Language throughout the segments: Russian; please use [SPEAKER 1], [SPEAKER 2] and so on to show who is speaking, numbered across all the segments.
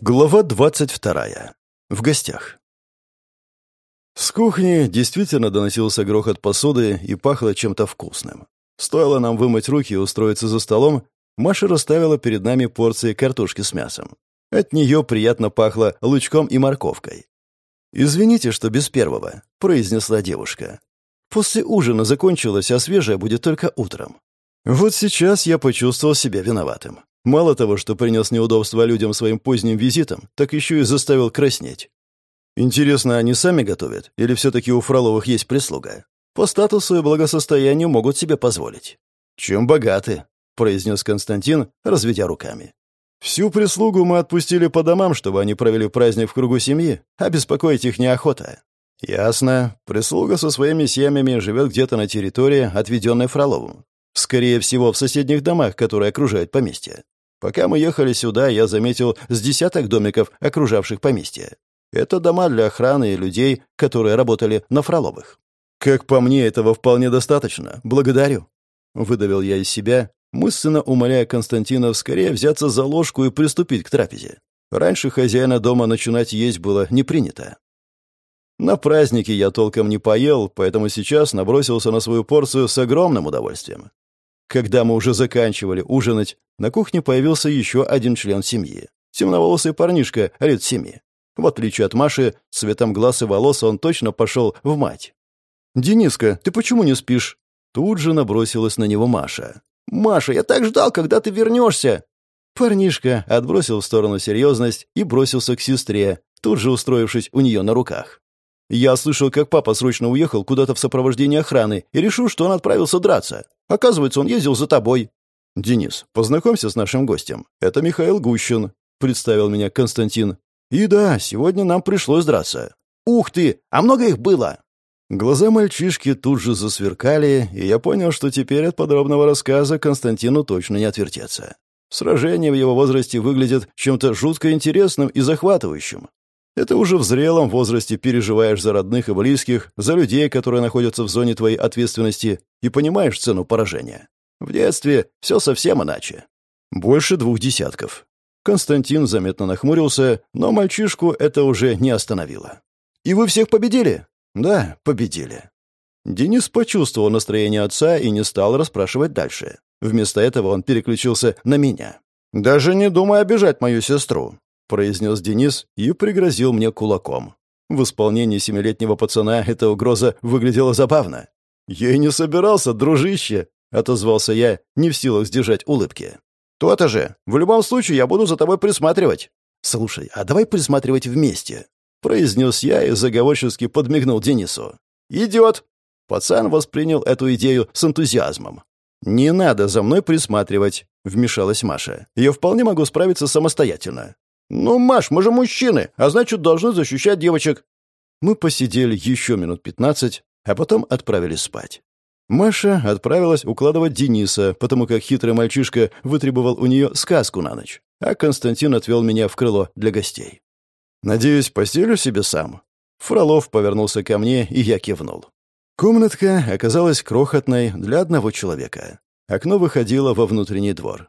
[SPEAKER 1] Глава двадцать вторая. В гостях. С кухни действительно доносился грохот посуды и пахло чем-то вкусным. Стоило нам вымыть руки и устроиться за столом, Маша расставила перед нами порции картошки с мясом. От нее приятно пахло лучком и морковкой. «Извините, что без первого», — произнесла девушка. «После ужина закончилось, а свежее будет только утром». Вот сейчас я почувствовал себя виноватым. Мало того, что принес неудобства людям своим поздним визитом, так еще и заставил краснеть. Интересно, они сами готовят? Или все-таки у Фроловых есть прислуга? По статусу и благосостоянию могут себе позволить. «Чем богаты?» — произнес Константин, разведя руками. «Всю прислугу мы отпустили по домам, чтобы они провели праздник в кругу семьи, а беспокоить их неохота». «Ясно. Прислуга со своими семьями живет где-то на территории, отведенной Фроловым. Скорее всего, в соседних домах, которые окружают поместье. Пока мы ехали сюда, я заметил с десяток домиков, окружавших поместье. Это дома для охраны и людей, которые работали на Фроловых. Как по мне, этого вполне достаточно. Благодарю. Выдавил я из себя, мысленно умоляя Константина скорее взяться за ложку и приступить к трапезе. Раньше хозяина дома начинать есть было не принято. На празднике я толком не поел, поэтому сейчас набросился на свою порцию с огромным удовольствием. Когда мы уже заканчивали ужинать, на кухне появился еще один член семьи. Темноволосый парнишка, лет семи. В отличие от Маши, цветом глаз и волос он точно пошел в мать. «Дениска, ты почему не спишь?» Тут же набросилась на него Маша. «Маша, я так ждал, когда ты вернешься!» Парнишка отбросил в сторону серьезность и бросился к сестре, тут же устроившись у нее на руках. Я слышал, как папа срочно уехал куда-то в сопровождении охраны и решил, что он отправился драться. Оказывается, он ездил за тобой. «Денис, познакомься с нашим гостем. Это Михаил Гущин», — представил меня Константин. «И да, сегодня нам пришлось драться». «Ух ты! А много их было?» Глаза мальчишки тут же засверкали, и я понял, что теперь от подробного рассказа Константину точно не отвертеться. Сражение в его возрасте выглядит чем-то жутко интересным и захватывающим. Это уже в зрелом возрасте переживаешь за родных и близких, за людей, которые находятся в зоне твоей ответственности, и понимаешь цену поражения. В детстве все совсем иначе. Больше двух десятков. Константин заметно нахмурился, но мальчишку это уже не остановило. «И вы всех победили?» «Да, победили». Денис почувствовал настроение отца и не стал расспрашивать дальше. Вместо этого он переключился на меня. «Даже не думай обижать мою сестру произнес Денис и пригрозил мне кулаком. В исполнении семилетнего пацана эта угроза выглядела забавно. «Я и не собирался, дружище!» — отозвался я, не в силах сдержать улыбки. «То-то же! В любом случае я буду за тобой присматривать!» «Слушай, а давай присматривать вместе!» — произнес я и заговорчески подмигнул Денису. «Идет!» Пацан воспринял эту идею с энтузиазмом. «Не надо за мной присматривать», — вмешалась Маша. «Я вполне могу справиться самостоятельно. «Ну, Маш, мы же мужчины, а значит, должны защищать девочек». Мы посидели еще минут пятнадцать, а потом отправились спать. Маша отправилась укладывать Дениса, потому как хитрый мальчишка вытребовал у нее сказку на ночь, а Константин отвел меня в крыло для гостей. «Надеюсь, постелю себе сам?» Фролов повернулся ко мне, и я кивнул. Комнатка оказалась крохотной для одного человека. Окно выходило во внутренний двор.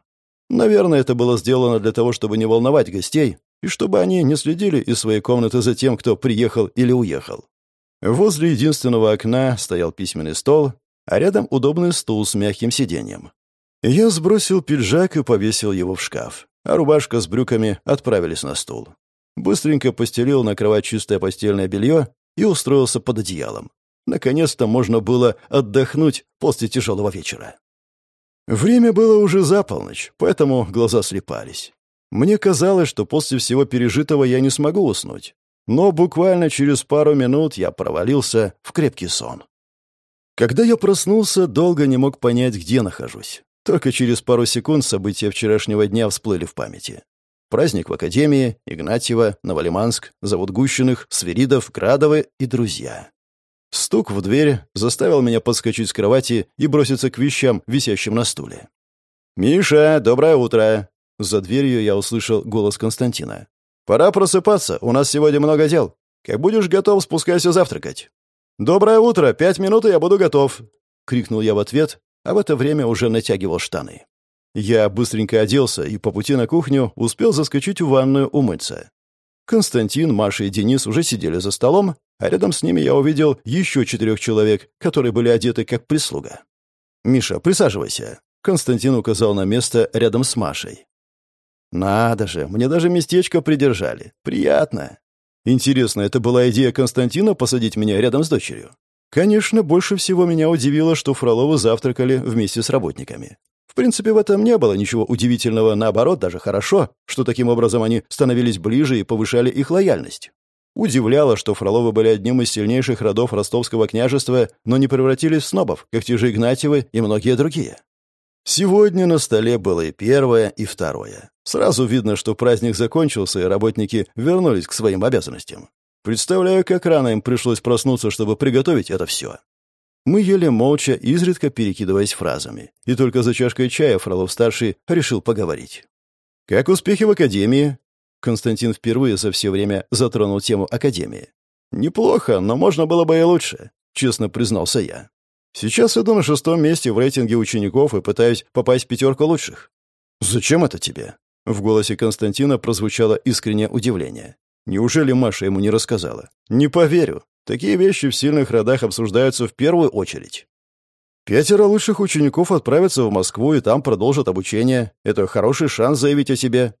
[SPEAKER 1] Наверное, это было сделано для того, чтобы не волновать гостей, и чтобы они не следили из своей комнаты за тем, кто приехал или уехал. Возле единственного окна стоял письменный стол, а рядом удобный стул с мягким сиденьем. Я сбросил пиджак и повесил его в шкаф, а рубашка с брюками отправились на стул. Быстренько постелил на кровать чистое постельное белье и устроился под одеялом. Наконец-то можно было отдохнуть после тяжелого вечера. Время было уже за полночь, поэтому глаза слепались. Мне казалось, что после всего пережитого я не смогу уснуть. Но буквально через пару минут я провалился в крепкий сон. Когда я проснулся, долго не мог понять, где нахожусь. Только через пару секунд события вчерашнего дня всплыли в памяти. Праздник в Академии, Игнатьева, Новолиманск, завод Гущиных, Сверидов, Градовы и друзья. Стук в дверь заставил меня подскочить с кровати и броситься к вещам, висящим на стуле. «Миша, доброе утро!» За дверью я услышал голос Константина. «Пора просыпаться, у нас сегодня много дел. Как будешь готов, спускайся завтракать». «Доброе утро, пять минут, и я буду готов!» — крикнул я в ответ, а в это время уже натягивал штаны. Я быстренько оделся и по пути на кухню успел заскочить в ванную умыться. Константин, Маша и Денис уже сидели за столом, а рядом с ними я увидел еще четырех человек, которые были одеты как прислуга. «Миша, присаживайся», — Константин указал на место рядом с Машей. «Надо же, мне даже местечко придержали. Приятно. Интересно, это была идея Константина посадить меня рядом с дочерью? Конечно, больше всего меня удивило, что Фроловы завтракали вместе с работниками. В принципе, в этом не было ничего удивительного, наоборот, даже хорошо, что таким образом они становились ближе и повышали их лояльность. Удивляло, что Фроловы были одним из сильнейших родов ростовского княжества, но не превратились в снобов, как те же Игнатьевы и многие другие. Сегодня на столе было и первое, и второе. Сразу видно, что праздник закончился, и работники вернулись к своим обязанностям. Представляю, как рано им пришлось проснуться, чтобы приготовить это все. Мы ели молча, изредка перекидываясь фразами. И только за чашкой чая Фролов-старший решил поговорить. «Как успехи в академии?» Константин впервые за все время затронул тему академии. «Неплохо, но можно было бы и лучше», — честно признался я. «Сейчас иду на шестом месте в рейтинге учеников и пытаюсь попасть в пятерку лучших». «Зачем это тебе?» В голосе Константина прозвучало искреннее удивление. «Неужели Маша ему не рассказала?» «Не поверю. Такие вещи в сильных родах обсуждаются в первую очередь. Пятеро лучших учеников отправятся в Москву и там продолжат обучение. Это хороший шанс заявить о себе.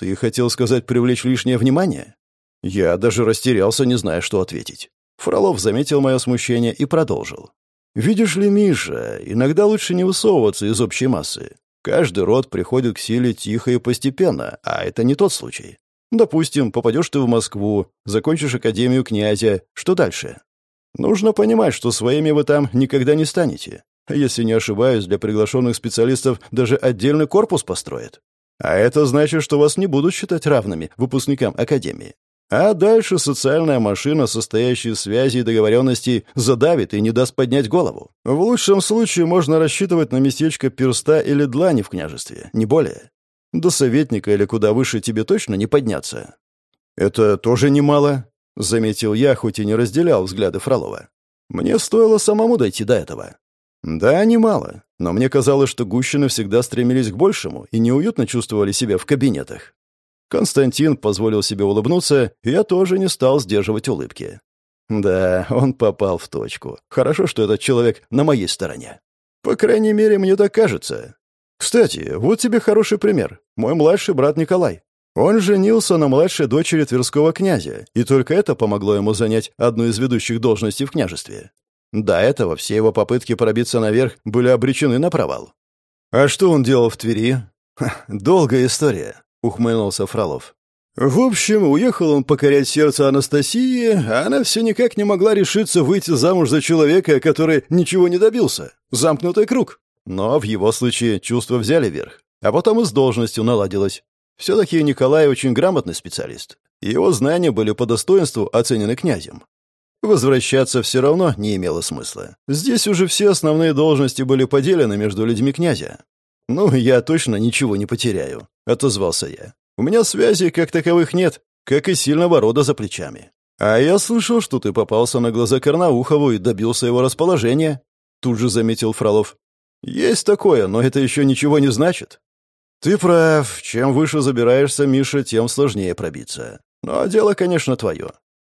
[SPEAKER 1] Ты хотел сказать привлечь лишнее внимание? Я даже растерялся, не зная, что ответить. Фролов заметил мое смущение и продолжил. «Видишь ли, Миша, иногда лучше не высовываться из общей массы. Каждый род приходит к силе тихо и постепенно, а это не тот случай. Допустим, попадешь ты в Москву, закончишь Академию князя. Что дальше? Нужно понимать, что своими вы там никогда не станете. Если не ошибаюсь, для приглашенных специалистов даже отдельный корпус построят. А это значит, что вас не будут считать равными выпускникам Академии. А дальше социальная машина, состоящая из связи и договоренностей, задавит и не даст поднять голову. В лучшем случае можно рассчитывать на местечко перста или длани в княжестве, не более. До советника или куда выше тебе точно не подняться. Это тоже немало, заметил я, хоть и не разделял взгляды Фролова. Мне стоило самому дойти до этого. Да, немало, но мне казалось, что Гущины всегда стремились к большему и неуютно чувствовали себя в кабинетах. Константин позволил себе улыбнуться, и я тоже не стал сдерживать улыбки. Да, он попал в точку. Хорошо, что этот человек на моей стороне. По крайней мере, мне так кажется. Кстати, вот тебе хороший пример. Мой младший брат Николай. Он женился на младшей дочери Тверского князя, и только это помогло ему занять одну из ведущих должностей в княжестве. До этого все его попытки пробиться наверх были обречены на провал. А что он делал в Твери? Ха, долгая история, ухмыльнулся Фролов. В общем, уехал он покорять сердце Анастасии, а она все никак не могла решиться выйти замуж за человека, который ничего не добился. Замкнутый круг. Но в его случае чувства взяли верх, а потом и с должностью наладилось. Все-таки Николай очень грамотный специалист. Его знания были по достоинству оценены князем. Возвращаться все равно не имело смысла. Здесь уже все основные должности были поделены между людьми князя. «Ну, я точно ничего не потеряю», — отозвался я. «У меня связей как таковых нет, как и сильного рода за плечами. А я слышал, что ты попался на глаза Карнаухову и добился его расположения», — тут же заметил Фролов. «Есть такое, но это еще ничего не значит». «Ты прав. Чем выше забираешься, Миша, тем сложнее пробиться. Но дело, конечно, твое.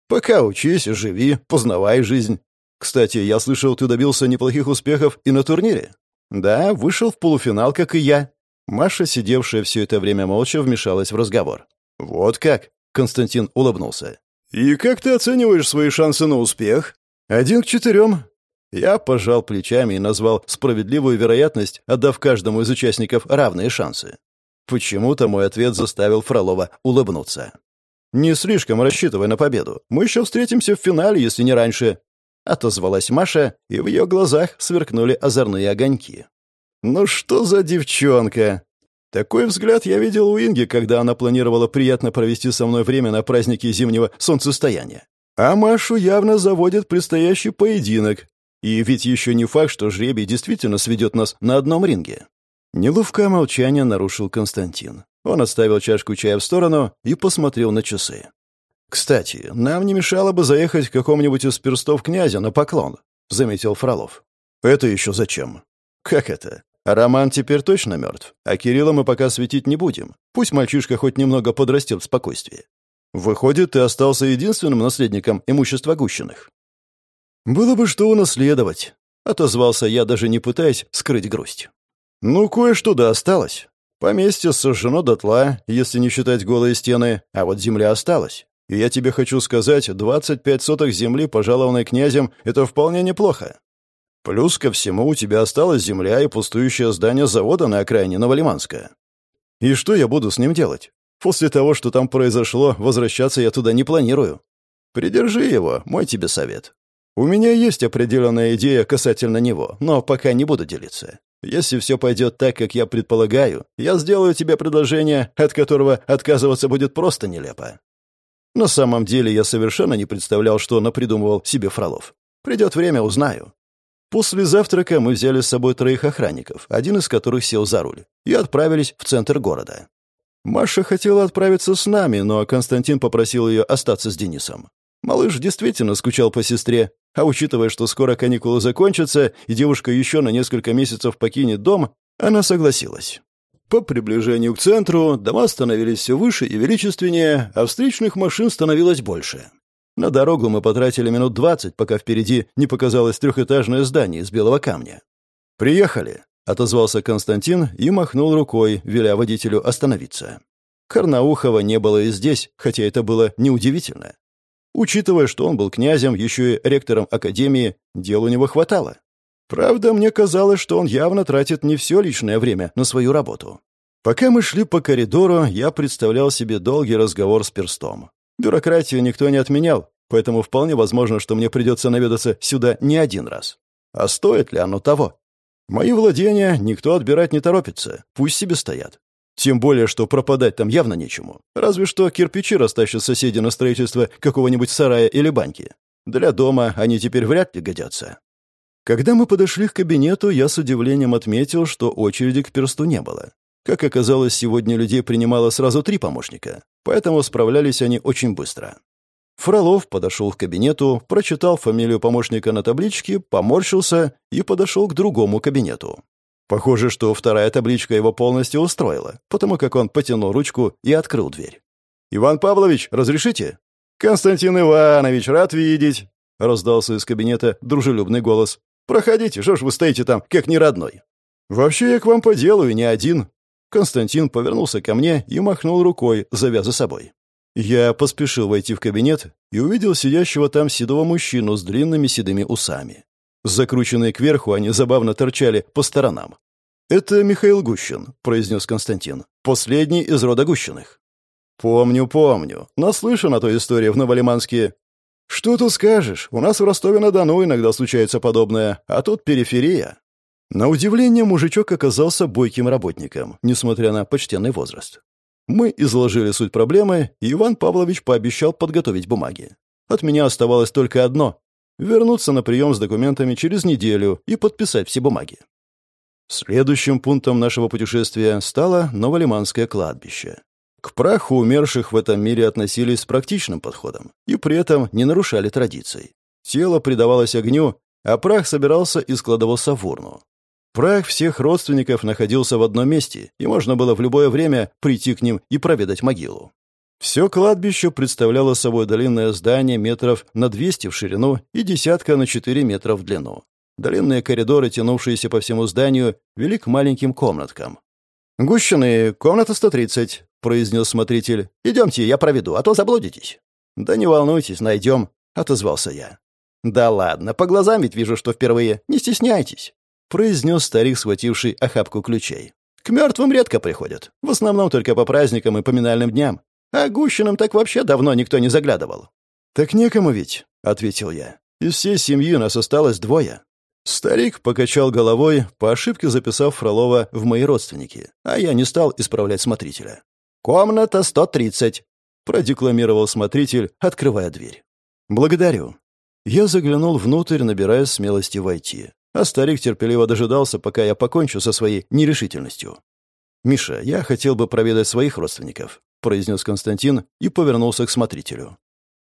[SPEAKER 1] Пока учись, живи, познавай жизнь. Кстати, я слышал, ты добился неплохих успехов и на турнире». «Да, вышел в полуфинал, как и я». Маша, сидевшая все это время молча, вмешалась в разговор. «Вот как?» — Константин улыбнулся. «И как ты оцениваешь свои шансы на успех?» «Один к четырем. Я пожал плечами и назвал справедливую вероятность, отдав каждому из участников равные шансы. Почему-то мой ответ заставил Фролова улыбнуться. «Не слишком рассчитывай на победу. Мы еще встретимся в финале, если не раньше», — отозвалась Маша, и в ее глазах сверкнули озорные огоньки. «Ну что за девчонка?» Такой взгляд я видел у Инги, когда она планировала приятно провести со мной время на празднике зимнего солнцестояния. А Машу явно заводит предстоящий поединок, и ведь еще не факт, что жребий действительно сведет нас на одном ринге. Неловкое молчание нарушил Константин. Он отставил чашку чая в сторону и посмотрел на часы. «Кстати, нам не мешало бы заехать к какому-нибудь из перстов князя на поклон», — заметил Фролов. «Это еще зачем?» «Как это? Роман теперь точно мертв, а Кирилла мы пока светить не будем. Пусть мальчишка хоть немного подрастет в спокойствии. Выходит, ты остался единственным наследником имущества Гущиных. Было бы что унаследовать, отозвался я, даже не пытаясь скрыть грусть. Ну, кое-что да осталось. Поместье сожжено дотла, если не считать голые стены, а вот земля осталась. И я тебе хочу сказать, 25 соток земли, пожалованной князем, это вполне неплохо. Плюс ко всему у тебя осталась земля и пустующее здание завода на окраине Новолиманска. И что я буду с ним делать? После того, что там произошло, возвращаться я туда не планирую. Придержи его, мой тебе совет. У меня есть определенная идея касательно него, но пока не буду делиться. Если все пойдет так, как я предполагаю, я сделаю тебе предложение, от которого отказываться будет просто нелепо. На самом деле я совершенно не представлял, что напридумывал себе Фролов. Придет время, узнаю. После завтрака мы взяли с собой троих охранников, один из которых сел за руль, и отправились в центр города. Маша хотела отправиться с нами, но Константин попросил ее остаться с Денисом. Малыш действительно скучал по сестре, а учитывая, что скоро каникулы закончатся и девушка еще на несколько месяцев покинет дом, она согласилась. По приближению к центру дома становились все выше и величественнее, а встречных машин становилось больше. На дорогу мы потратили минут двадцать, пока впереди не показалось трехэтажное здание из белого камня. «Приехали», — отозвался Константин и махнул рукой, веля водителю остановиться. Карнаухова не было и здесь, хотя это было неудивительно. Учитывая, что он был князем, еще и ректором академии, дел у него хватало. Правда, мне казалось, что он явно тратит не все личное время на свою работу. Пока мы шли по коридору, я представлял себе долгий разговор с перстом. Бюрократию никто не отменял, поэтому вполне возможно, что мне придется наведаться сюда не один раз. А стоит ли оно того? Мои владения никто отбирать не торопится, пусть себе стоят. Тем более, что пропадать там явно нечему. Разве что кирпичи растащат соседи на строительство какого-нибудь сарая или баньки. Для дома они теперь вряд ли годятся. Когда мы подошли к кабинету, я с удивлением отметил, что очереди к персту не было. Как оказалось, сегодня людей принимало сразу три помощника, поэтому справлялись они очень быстро. Фролов подошел к кабинету, прочитал фамилию помощника на табличке, поморщился и подошел к другому кабинету. Похоже, что вторая табличка его полностью устроила, потому как он потянул ручку и открыл дверь. «Иван Павлович, разрешите?» «Константин Иванович, рад видеть!» — раздался из кабинета дружелюбный голос. «Проходите, что ж вы стоите там, как неродной?» «Вообще я к вам по делу и не один», Константин повернулся ко мне и махнул рукой, зовя за собой. Я поспешил войти в кабинет и увидел сидящего там седого мужчину с длинными седыми усами. Закрученные кверху, они забавно торчали по сторонам. «Это Михаил Гущин», — произнес Константин. «Последний из рода Гущиных». «Помню, помню. Наслышан о той истории в Новолиманске. Что тут скажешь? У нас в Ростове-на-Дону иногда случается подобное, а тут периферия. На удивление, мужичок оказался бойким работником, несмотря на почтенный возраст. Мы изложили суть проблемы, и Иван Павлович пообещал подготовить бумаги. От меня оставалось только одно — вернуться на прием с документами через неделю и подписать все бумаги. Следующим пунктом нашего путешествия стало Новолиманское кладбище. К праху умерших в этом мире относились с практичным подходом и при этом не нарушали традиций. Тело предавалось огню, а прах собирался и складывался в урну. Прах всех родственников находился в одном месте, и можно было в любое время прийти к ним и проведать могилу. Все кладбище представляло собой длинное здание метров на 200 в ширину и десятка на 4 метра в длину. Длинные коридоры, тянувшиеся по всему зданию, вели к маленьким комнаткам. «Гущины, комната 130», — произнес смотритель. «Идемте, я проведу, а то заблудитесь». «Да не волнуйтесь, найдем», — отозвался я. «Да ладно, по глазам ведь вижу, что впервые. Не стесняйтесь». — произнес старик, схвативший охапку ключей. «К мертвым редко приходят. В основном только по праздникам и поминальным дням. А Гущиным так вообще давно никто не заглядывал». «Так некому ведь», — ответил я. «Из всей семьи нас осталось двое». Старик покачал головой, по ошибке записав Фролова в мои родственники, а я не стал исправлять смотрителя. «Комната 130», — продекламировал смотритель, открывая дверь. «Благодарю». Я заглянул внутрь, набирая смелости войти а старик терпеливо дожидался, пока я покончу со своей нерешительностью. «Миша, я хотел бы проведать своих родственников», — произнес Константин и повернулся к смотрителю.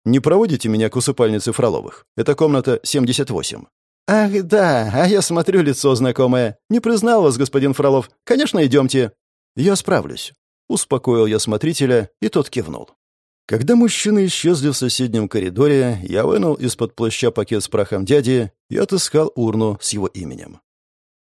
[SPEAKER 1] «Не проводите меня к усыпальнице Фроловых. Это комната 78. «Ах, да, а я смотрю, лицо знакомое. Не признал вас, господин Фролов. Конечно, идемте». «Я справлюсь», — успокоил я смотрителя, и тот кивнул. Когда мужчины исчезли в соседнем коридоре, я вынул из-под плаща пакет с прахом дяди и отыскал урну с его именем.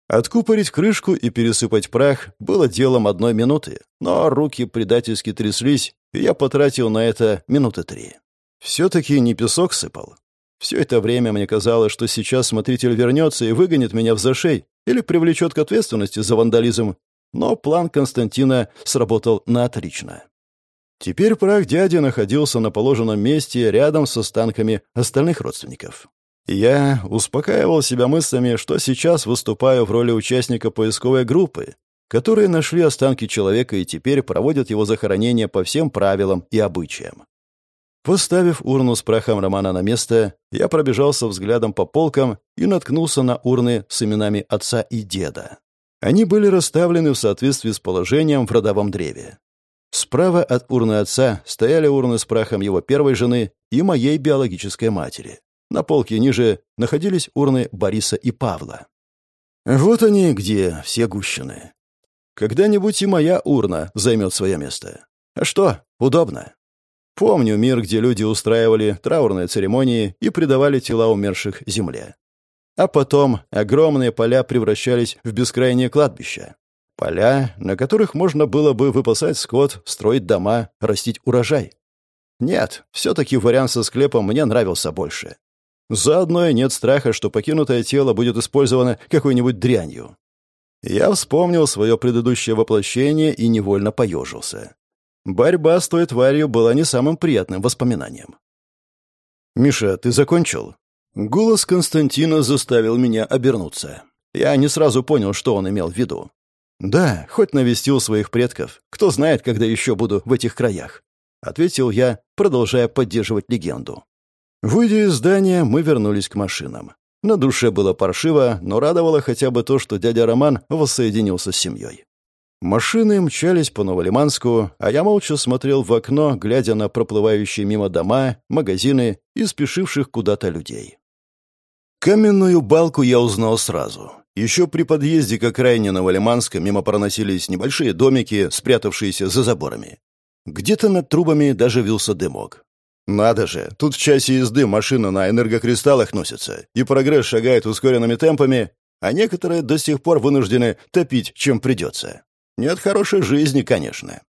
[SPEAKER 1] Откупорить крышку и пересыпать прах было делом одной минуты, но руки предательски тряслись, и я потратил на это минуты три. Все-таки не песок сыпал. Все это время мне казалось, что сейчас смотритель вернется и выгонит меня в зашей или привлечет к ответственности за вандализм, но план Константина сработал на отлично. Теперь прах дяди находился на положенном месте рядом с останками остальных родственников. Я успокаивал себя мыслями, что сейчас выступаю в роли участника поисковой группы, которые нашли останки человека и теперь проводят его захоронение по всем правилам и обычаям. Поставив урну с прахом Романа на место, я пробежался взглядом по полкам и наткнулся на урны с именами отца и деда. Они были расставлены в соответствии с положением в родовом древе. Справа от урны отца стояли урны с прахом его первой жены и моей биологической матери. На полке ниже находились урны Бориса и Павла. Вот они где, все гущины. Когда-нибудь и моя урна займет свое место. А что, удобно. Помню мир, где люди устраивали траурные церемонии и предавали тела умерших земле. А потом огромные поля превращались в бескрайние кладбища. Поля, на которых можно было бы выпасать скот, строить дома, растить урожай. Нет, все-таки вариант со склепом мне нравился больше. Заодно и нет страха, что покинутое тело будет использовано какой-нибудь дрянью. Я вспомнил свое предыдущее воплощение и невольно поежился. Борьба с той тварью была не самым приятным воспоминанием. «Миша, ты закончил?» Голос Константина заставил меня обернуться. Я не сразу понял, что он имел в виду. «Да, хоть навестил своих предков. Кто знает, когда еще буду в этих краях», — ответил я, продолжая поддерживать легенду. Выйдя из здания, мы вернулись к машинам. На душе было паршиво, но радовало хотя бы то, что дядя Роман воссоединился с семьей. Машины мчались по Новолиманску, а я молча смотрел в окно, глядя на проплывающие мимо дома, магазины и спешивших куда-то людей. Каменную балку я узнал сразу. Еще при подъезде к окраине Новолиманска мимо проносились небольшие домики, спрятавшиеся за заборами. Где-то над трубами даже вился дымок. Надо же, тут в часе езды машина на энергокристаллах носится, и прогресс шагает ускоренными темпами, а некоторые до сих пор вынуждены топить, чем придется. Нет хорошей жизни, конечно.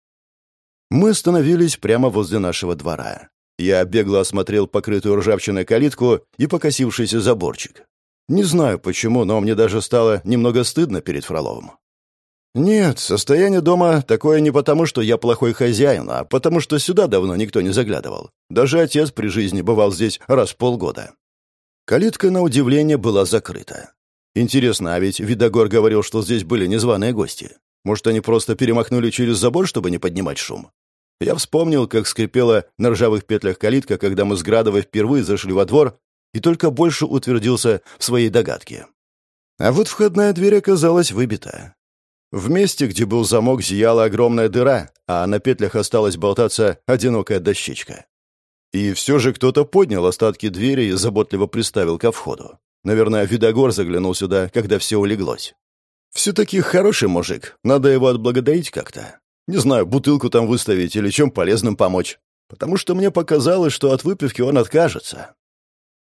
[SPEAKER 1] Мы остановились прямо возле нашего двора. Я бегло осмотрел покрытую ржавчиной калитку и покосившийся заборчик. Не знаю почему, но мне даже стало немного стыдно перед Фроловым. Нет, состояние дома такое не потому, что я плохой хозяин, а потому что сюда давно никто не заглядывал. Даже отец при жизни бывал здесь раз в полгода. Калитка, на удивление, была закрыта. Интересно, а ведь Видогор говорил, что здесь были незваные гости. Может, они просто перемахнули через забор, чтобы не поднимать шум? Я вспомнил, как скрипела на ржавых петлях калитка, когда мы с Градовой впервые зашли во двор, и только больше утвердился в своей догадке. А вот входная дверь оказалась выбита. В месте, где был замок, зияла огромная дыра, а на петлях осталась болтаться одинокая дощечка. И все же кто-то поднял остатки двери и заботливо приставил ко входу. Наверное, Видогор заглянул сюда, когда все улеглось. Все-таки хороший мужик, надо его отблагодарить как-то. Не знаю, бутылку там выставить или чем полезным помочь. Потому что мне показалось, что от выпивки он откажется.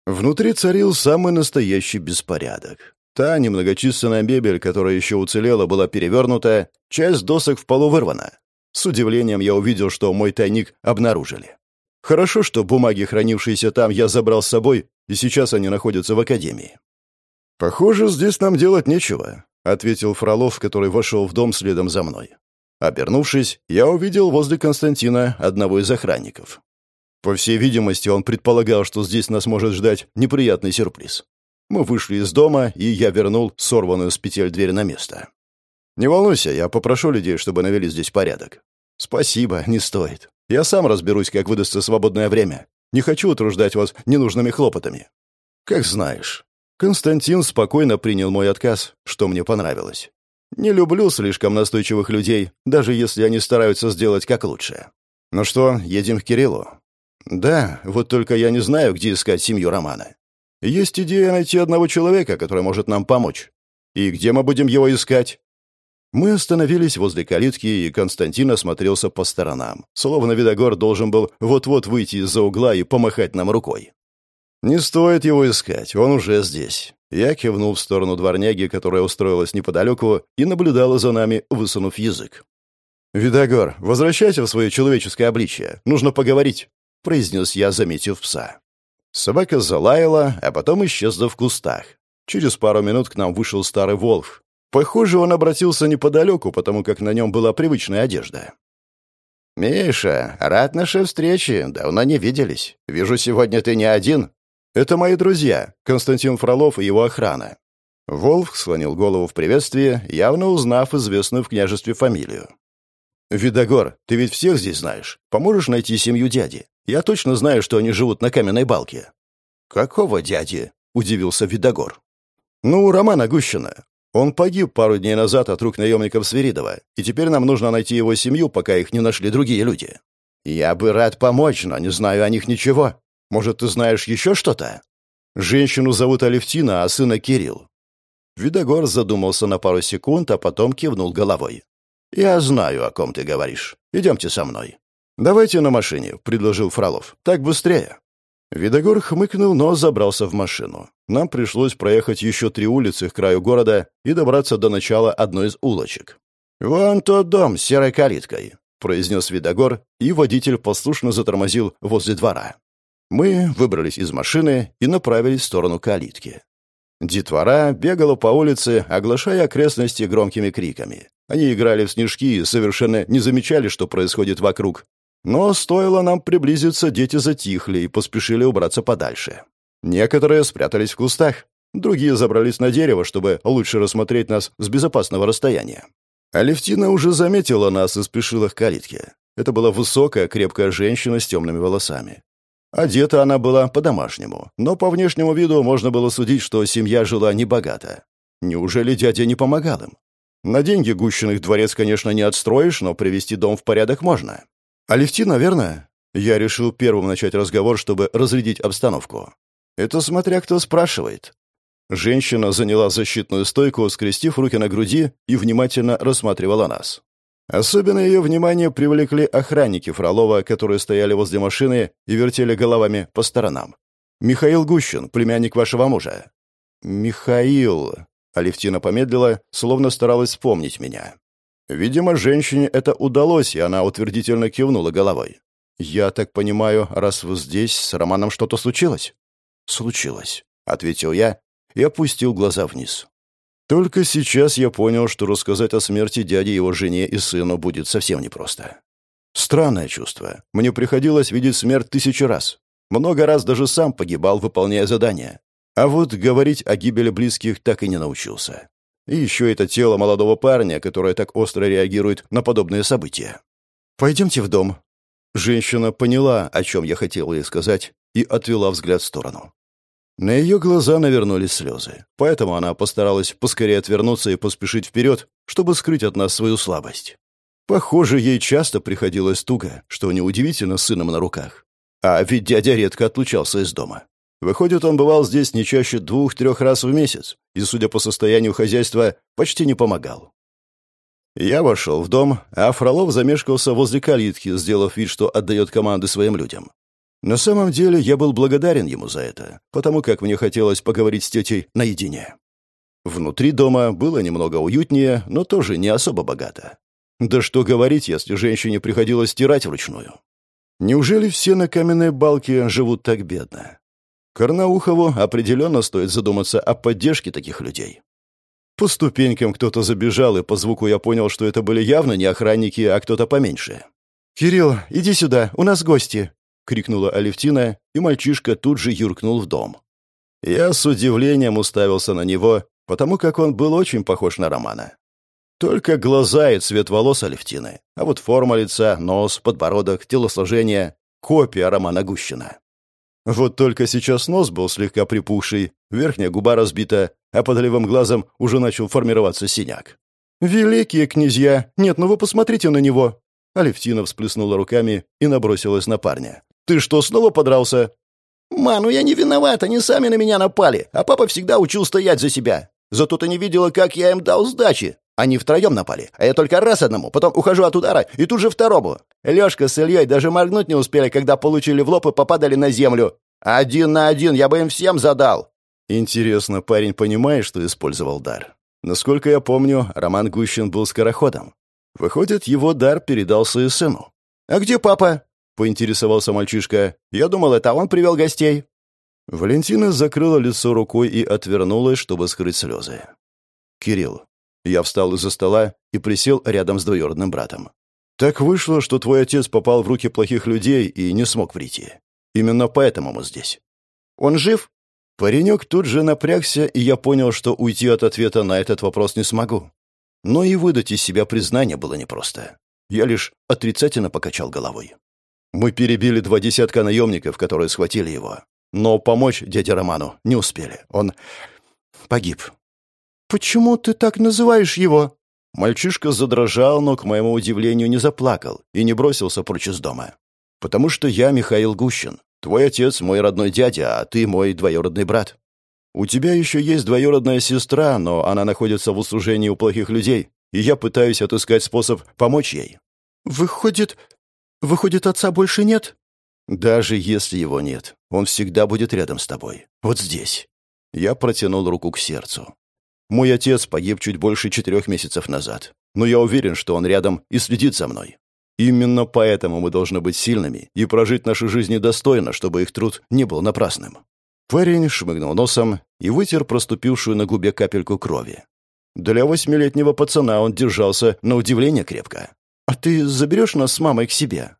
[SPEAKER 1] Внутри царил самый настоящий беспорядок. Та немногочисленная мебель, которая еще уцелела, была перевернута, часть досок в полу вырвана. С удивлением я увидел, что мой тайник обнаружили. Хорошо, что бумаги, хранившиеся там, я забрал с собой, и сейчас они находятся в академии. «Похоже, здесь нам делать нечего», — ответил Фролов, который вошел в дом следом за мной. Обернувшись, я увидел возле Константина одного из охранников. По всей видимости, он предполагал, что здесь нас может ждать неприятный сюрприз. Мы вышли из дома, и я вернул сорванную с петель дверь на место. «Не волнуйся, я попрошу людей, чтобы навели здесь порядок». «Спасибо, не стоит. Я сам разберусь, как выдастся свободное время. Не хочу утруждать вас ненужными хлопотами». «Как знаешь». Константин спокойно принял мой отказ, что мне понравилось. Не люблю слишком настойчивых людей, даже если они стараются сделать как лучше. Ну что, едем к Кириллу? Да, вот только я не знаю, где искать семью Романа. Есть идея найти одного человека, который может нам помочь. И где мы будем его искать?» Мы остановились возле калитки, и Константин осмотрелся по сторонам. Словно Видогор должен был вот-вот выйти из-за угла и помахать нам рукой. «Не стоит его искать, он уже здесь». Я кивнул в сторону дворняги, которая устроилась неподалеку и наблюдала за нами, высунув язык. «Видогор, возвращайся в свое человеческое обличие. Нужно поговорить», — произнес я, заметив пса. Собака залаяла, а потом исчезла в кустах. Через пару минут к нам вышел старый волк. Похоже, он обратился неподалеку, потому как на нем была привычная одежда. «Миша, рад нашей встрече. Давно не виделись. Вижу, сегодня ты не один. Это мои друзья, Константин Фролов и его охрана». Волк склонил голову в приветствии, явно узнав известную в княжестве фамилию. «Видогор, ты ведь всех здесь знаешь. Поможешь найти семью дяди? Я точно знаю, что они живут на каменной балке». «Какого дяди?» — удивился Видогор. «Ну, Романа Гущина. Он погиб пару дней назад от рук наемников Свиридова, и теперь нам нужно найти его семью, пока их не нашли другие люди. Я бы рад помочь, но не знаю о них ничего. Может, ты знаешь еще что-то?» «Женщину зовут Алевтина, а сына Кирилл». Видогор задумался на пару секунд, а потом кивнул головой. «Я знаю, о ком ты говоришь. Идемте со мной». «Давайте на машине», — предложил Фролов. «Так быстрее». Видогор хмыкнул, но забрался в машину. Нам пришлось проехать еще три улицы к краю города и добраться до начала одной из улочек. «Вон тот дом с серой калиткой», — произнес Видогор, и водитель послушно затормозил возле двора. Мы выбрались из машины и направились в сторону калитки. Детвора бегала по улице, оглашая окрестности громкими криками. Они играли в снежки и совершенно не замечали, что происходит вокруг. Но стоило нам приблизиться, дети затихли и поспешили убраться подальше. Некоторые спрятались в кустах, другие забрались на дерево, чтобы лучше рассмотреть нас с безопасного расстояния. Алевтина уже заметила нас и спешила к калитке. Это была высокая, крепкая женщина с темными волосами. Одета она была по-домашнему, но по внешнему виду можно было судить, что семья жила небогато. Неужели дядя не помогал им? На деньги Гущиных дворец, конечно, не отстроишь, но привести дом в порядок можно. «Алевтина, наверное?» Я решил первым начать разговор, чтобы разрядить обстановку. «Это смотря кто спрашивает». Женщина заняла защитную стойку, скрестив руки на груди и внимательно рассматривала нас. Особенно ее внимание привлекли охранники Фролова, которые стояли возле машины и вертели головами по сторонам. «Михаил Гущин, племянник вашего мужа». «Михаил...» Алевтина помедлила, словно старалась вспомнить меня. Видимо, женщине это удалось, и она утвердительно кивнула головой. «Я так понимаю, раз вы здесь, с Романом что-то случилось?» «Случилось», — ответил я и опустил глаза вниз. Только сейчас я понял, что рассказать о смерти дяди его жене и сыну будет совсем непросто. Странное чувство. Мне приходилось видеть смерть тысячи раз. Много раз даже сам погибал, выполняя задания. А вот говорить о гибели близких так и не научился. И еще это тело молодого парня, которое так остро реагирует на подобные события. «Пойдемте в дом». Женщина поняла, о чем я хотел ей сказать, и отвела взгляд в сторону. На ее глаза навернулись слезы, поэтому она постаралась поскорее отвернуться и поспешить вперед, чтобы скрыть от нас свою слабость. Похоже, ей часто приходилось туго, что неудивительно с сыном на руках. А ведь дядя редко отлучался из дома. Выходит, он бывал здесь не чаще двух-трех раз в месяц и, судя по состоянию хозяйства, почти не помогал. Я вошел в дом, а Фролов замешкался возле калитки, сделав вид, что отдает команды своим людям. На самом деле я был благодарен ему за это, потому как мне хотелось поговорить с тетей наедине. Внутри дома было немного уютнее, но тоже не особо богато. Да что говорить, если женщине приходилось стирать вручную. Неужели все на каменной балке живут так бедно? Карнаухову определенно стоит задуматься о поддержке таких людей. По ступенькам кто-то забежал, и по звуку я понял, что это были явно не охранники, а кто-то поменьше. «Кирилл, иди сюда, у нас гости!» — крикнула Алевтина, и мальчишка тут же юркнул в дом. Я с удивлением уставился на него, потому как он был очень похож на Романа. Только глаза и цвет волос Алевтины, а вот форма лица, нос, подбородок, телосложение — копия Романа Гущина. Вот только сейчас нос был слегка припухший, верхняя губа разбита, а под левым глазом уже начал формироваться синяк. «Великие князья! Нет, ну вы посмотрите на него!» Алевтина всплеснула руками и набросилась на парня. «Ты что, снова подрался?»
[SPEAKER 2] «Ма, ну я не виноват, они сами на меня напали, а папа всегда учил стоять за себя. Зато ты не видела, как я им дал сдачи. Они втроем напали, а я только раз одному, потом ухожу от удара и тут же второму. Лёшка с Ильей даже моргнуть не успели, когда получили в лоб и попадали на землю. Один на один я бы им всем задал».
[SPEAKER 1] Интересно, парень понимает, что использовал дар? Насколько я помню, Роман Гущин был скороходом. Выходит, его дар передался и сыну.
[SPEAKER 2] «А где папа?» — поинтересовался мальчишка. «Я думал, это он привел гостей».
[SPEAKER 1] Валентина закрыла лицо рукой и отвернулась, чтобы скрыть слезы. «Кирилл». Я встал из-за стола и присел рядом с двоюродным братом. «Так вышло, что твой отец попал в руки плохих людей и не смог прийти. Именно поэтому мы здесь».
[SPEAKER 2] «Он жив?»
[SPEAKER 1] Паренек тут же напрягся, и я понял, что уйти от ответа на этот вопрос не смогу. Но и выдать из себя признание было непросто. Я лишь отрицательно покачал головой. Мы перебили два десятка наемников, которые схватили его. Но помочь дяде Роману не успели. Он погиб.
[SPEAKER 2] «Почему ты так называешь его?»
[SPEAKER 1] Мальчишка задрожал, но, к моему удивлению, не заплакал и не бросился прочь из дома. «Потому что я Михаил Гущин. Твой отец мой родной дядя, а ты мой двоюродный брат. У тебя еще есть двоюродная сестра, но она находится в услужении у плохих людей, и я пытаюсь отыскать способ помочь ей».
[SPEAKER 2] «Выходит, выходит, отца больше нет?»
[SPEAKER 1] Даже если его нет, он всегда будет рядом с тобой. Вот здесь. Я протянул руку к сердцу. Мой отец погиб чуть больше четырех месяцев назад. Но я уверен, что он рядом и следит за мной. Именно поэтому мы должны быть сильными и прожить наши жизни достойно, чтобы их труд не был напрасным. Парень шмыгнул носом и вытер проступившую на губе капельку крови. Для восьмилетнего пацана он держался на удивление крепко. «А ты заберешь нас с мамой к себе?»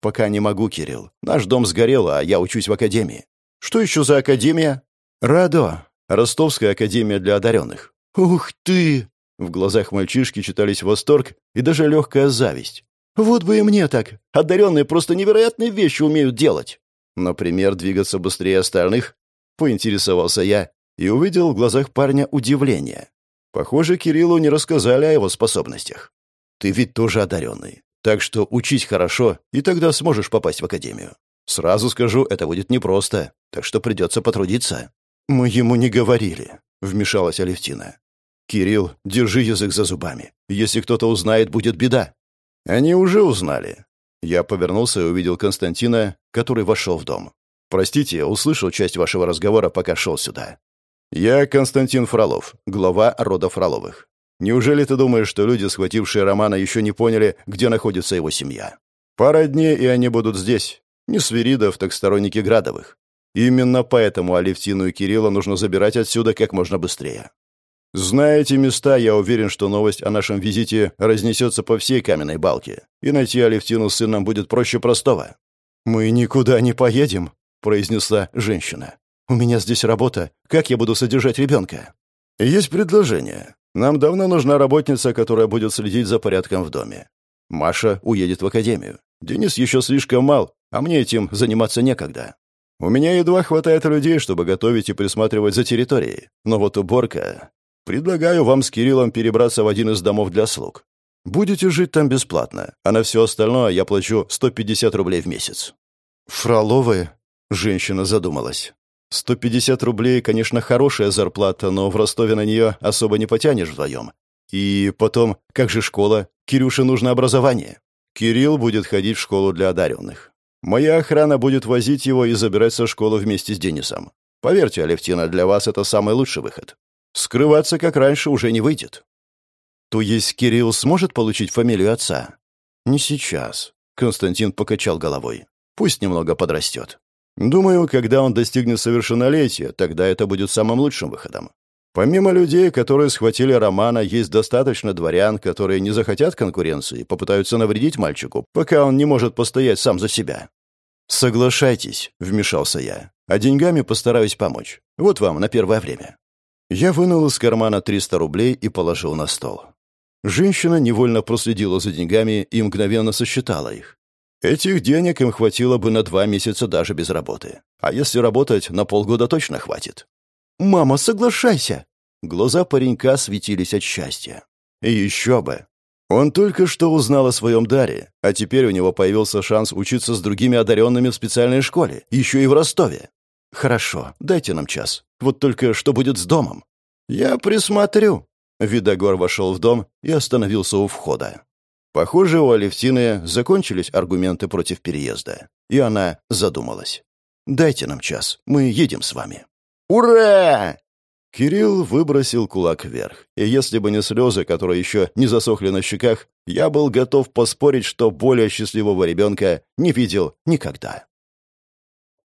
[SPEAKER 1] «Пока не могу, Кирилл. Наш дом сгорел, а я учусь в академии». «Что еще за академия?» «Радо. Ростовская академия для одаренных».
[SPEAKER 2] «Ух ты!»
[SPEAKER 1] В глазах мальчишки читались восторг и даже легкая зависть.
[SPEAKER 2] «Вот бы и мне так. Одаренные просто невероятные вещи умеют делать».
[SPEAKER 1] «Например, двигаться быстрее остальных?» Поинтересовался я и увидел в глазах парня удивление. Похоже, Кириллу не рассказали о его способностях. «Ты ведь тоже одаренный. Так что учись хорошо, и тогда сможешь попасть в академию. Сразу скажу, это будет непросто, так что придется потрудиться». «Мы ему не говорили», — вмешалась Алевтина. «Кирилл, держи язык за зубами. Если кто-то узнает, будет беда». «Они уже узнали». Я повернулся и увидел Константина, который вошел в дом. «Простите, услышал часть вашего разговора, пока шел сюда». «Я Константин Фролов, глава рода Фроловых. Неужели ты думаешь, что люди, схватившие Романа, еще не поняли, где находится его семья? Пара дней, и они будут здесь. Не свиридов, так сторонники Градовых. Именно поэтому Алевтину и Кирилла нужно забирать отсюда как можно быстрее. Зная эти места, я уверен, что новость о нашем визите разнесется по всей каменной балке, и найти Алевтину с сыном будет проще простого. «Мы никуда не поедем», — произнесла женщина. «У меня здесь работа. Как я буду содержать ребенка?» «Есть предложение. Нам давно нужна работница, которая будет следить за порядком в доме. Маша уедет в академию. Денис еще слишком мал, а мне этим заниматься некогда. У меня едва хватает людей, чтобы готовить и присматривать за территорией. Но вот уборка... Предлагаю вам с Кириллом перебраться в один из домов для слуг. Будете жить там бесплатно, а на все остальное я плачу 150 рублей в месяц». «Фроловы?» — женщина задумалась. 150 рублей, конечно, хорошая зарплата, но в Ростове на нее особо не потянешь вдвоем. И потом, как же школа? Кирюше нужно образование. Кирилл будет ходить в школу для одаренных. Моя охрана будет возить его и забирать со школы вместе с Денисом. Поверьте, Алевтина, для вас это самый лучший выход. Скрываться, как раньше, уже не выйдет. То есть Кирилл сможет получить фамилию отца? Не сейчас. Константин покачал головой. Пусть немного подрастет. Думаю, когда он достигнет совершеннолетия, тогда это будет самым лучшим выходом. Помимо людей, которые схватили Романа, есть достаточно дворян, которые не захотят конкуренции попытаются навредить мальчику, пока он не может постоять сам за себя. «Соглашайтесь», — вмешался я. «А деньгами постараюсь помочь. Вот вам на первое время». Я вынул из кармана 300 рублей и положил на стол. Женщина невольно проследила за деньгами и мгновенно сосчитала их. Этих денег им хватило бы на два месяца даже без работы. А если работать, на полгода точно хватит.
[SPEAKER 2] «Мама, соглашайся!»
[SPEAKER 1] Глаза паренька светились от счастья. И еще бы. Он только что узнал о своем даре, а теперь у него появился шанс учиться с другими одаренными в специальной школе, еще и в Ростове. «Хорошо, дайте нам час. Вот только что будет с домом?» «Я присмотрю». Видогор вошел в дом и остановился у входа. Похоже, у Алевтины закончились аргументы против переезда, и она задумалась. «Дайте нам час, мы едем с вами».
[SPEAKER 2] «Ура!»
[SPEAKER 1] Кирилл выбросил кулак вверх, и если бы не слезы, которые еще не засохли на щеках, я был готов поспорить, что более счастливого ребенка не видел никогда.